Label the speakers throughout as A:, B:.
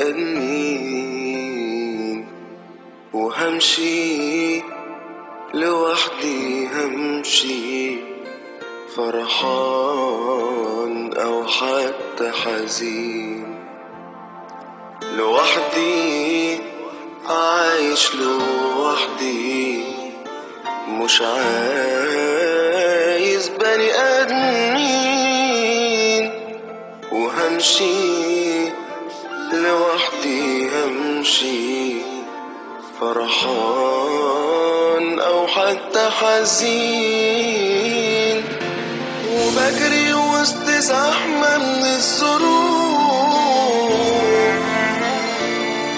A: آدمين وهمشي لوحدي همشي فرحان أو حتى حزين. لوحدي عايش لوحدي مش عايز بني آدمين. وهمشي لوحدي همشي فرحان أو حتى حزين. وبجري وسط زحمة من الظروف.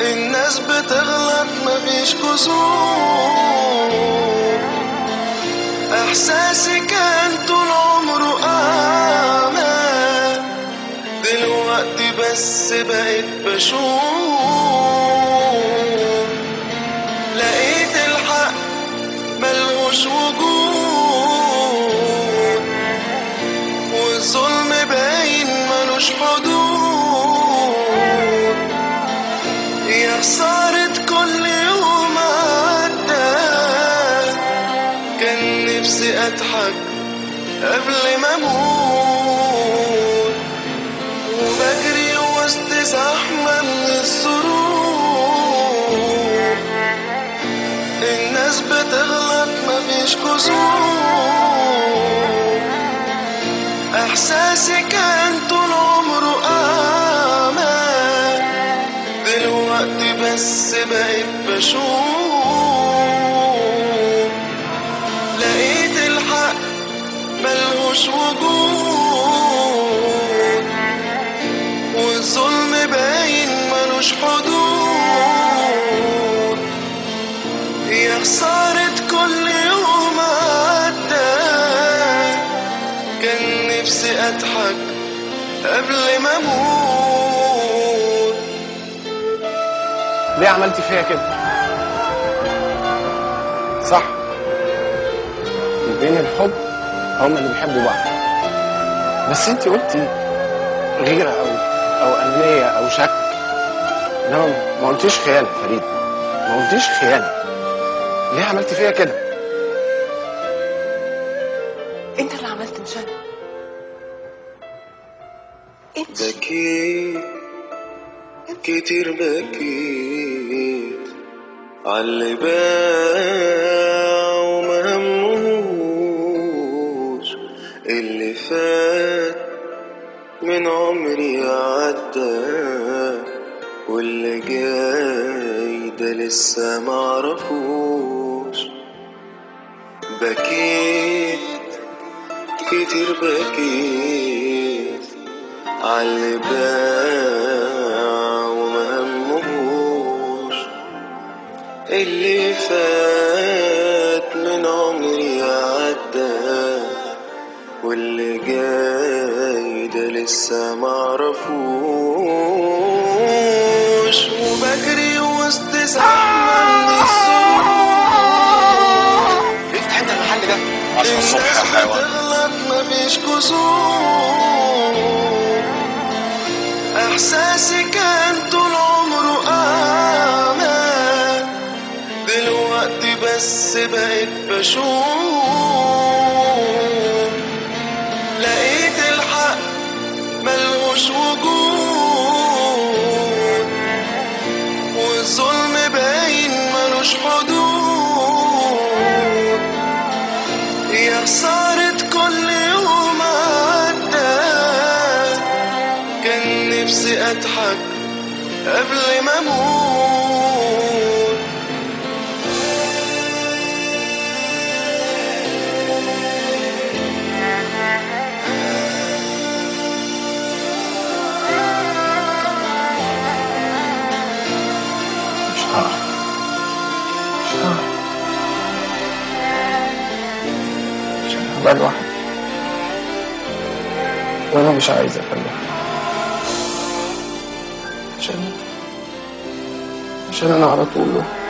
A: الناس بتغلط مفيش كسوف إحساسي كان طول عمره دلوقتي بس بقيت بشوف لقيت الحق ملهوش وجود والظلم باين ملوش حدود. يا خسارة كل يوم عدى كان نفسي أضحك قبل ما أموت. زحمة من الظروف الناس بتغلط مفيش كسوف احساسي كان طول عمره اعمى دلوقتي بس بقيت بشوف. لقيت الحق ملهوش وجود. قبل ما أموت.
B: ليه عملت فيا كده؟ صح. البين الحب هما اللي بيحبوا بعض. بس انت قلتي غيرة أو أو أنانية أو شك. انما ما قلتيش خيانة يا فريد. ما قلتيش خيانة. ليه عملت فيا كده؟
C: انت اللي عملت مش أنا. انت
A: بكيت كتير بكيت. عاللي باع وما همهوش اللي فات من عمري عدى واللي جاي ده لسه معرفوش. بكيت كتير بكيت. عاللي باع وما همهوش اللي فات من عمري عدى واللي جاي ده لسه معرفوش. وبجري وسط زحمة من الظروف
B: افتح انت المحل ده؟
A: عشان الصبح يا حيوان. مفيش كسوف احساسي كان طول عمره اعمى دلوقتي بس بقيت بشوف. لقيت الحق ملهوش وجود. والظلم باين ملوش حدود. يا نفسي أضحك قبل ما أموت.
B: مش هعرف مش هعرف عشان هبقى لوحدي وأنا مش عايز ابقى لوحدي عشان عشان أنا على طول. لوحدي